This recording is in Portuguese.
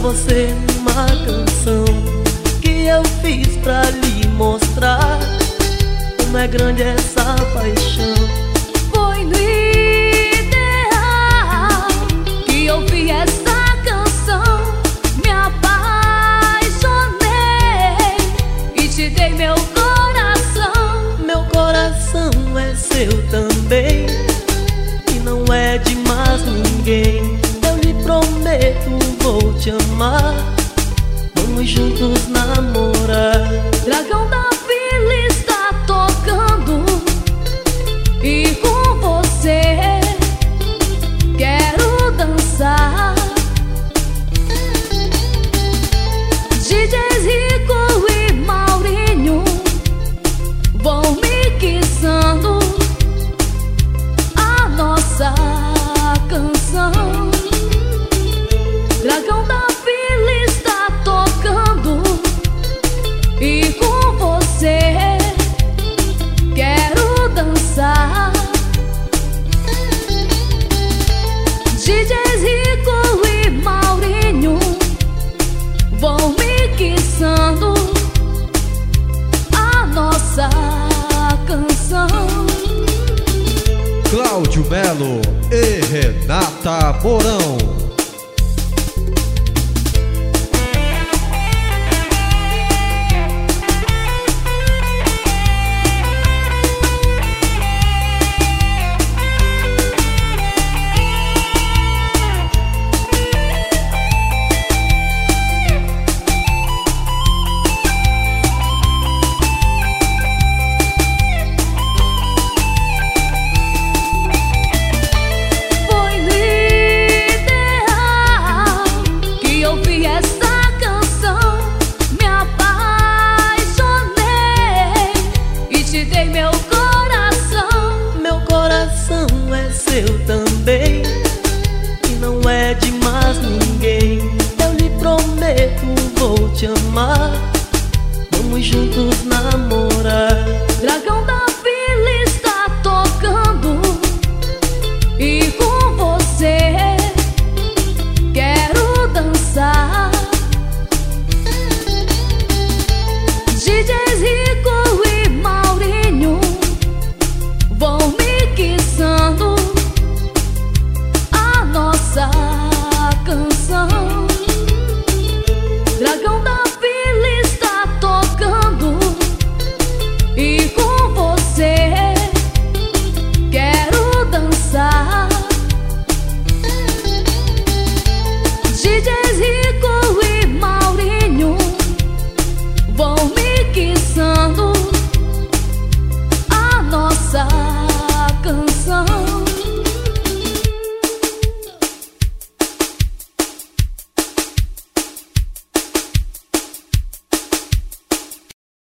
você uma canção que eu fiz pra lhe mostrar como é grande essa paixão. Foi no ideal que eu vi essa canção, me apaixonei e te dei meu coração. Meu coração é seu também vou te amar. Vamos juntos namorar. Dragão da Cláudio te dei meu coração. Meu coração é seu também. E não é de mais ninguém. Eu lhe prometo, vou te amar. Vamos juntos namorar.